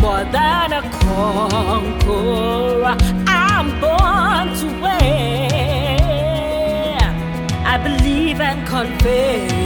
more than a conqueror. I'm born to win. I believe and confess.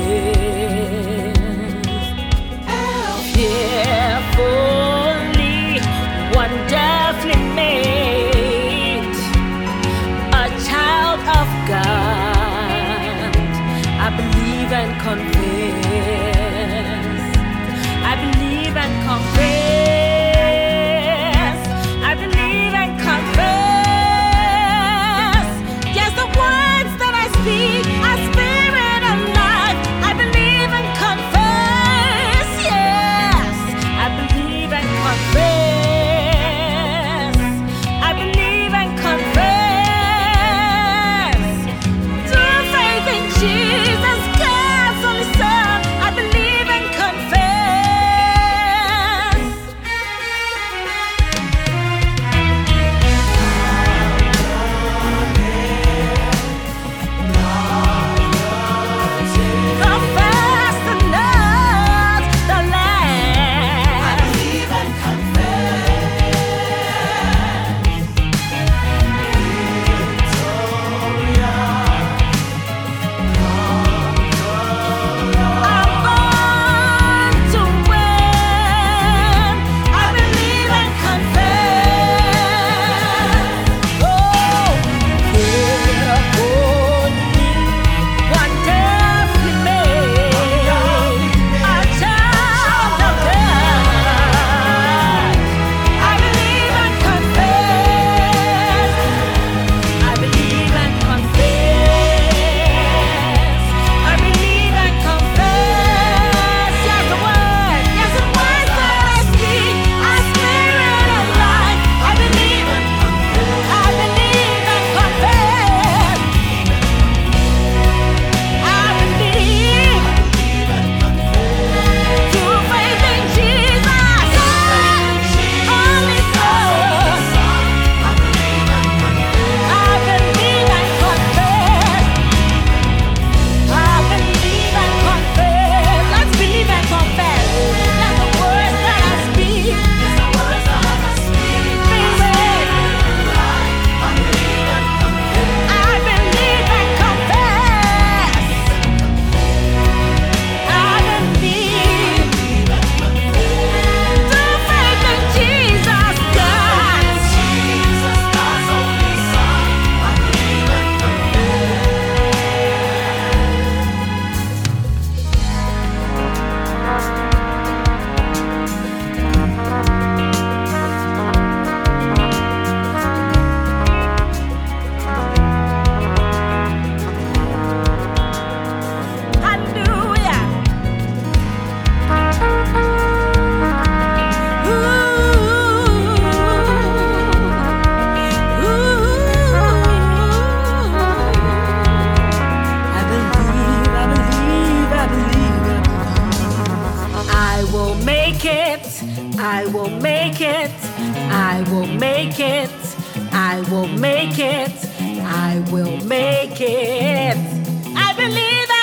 I will make it. I will make it. I will make it. I will make it. I believe.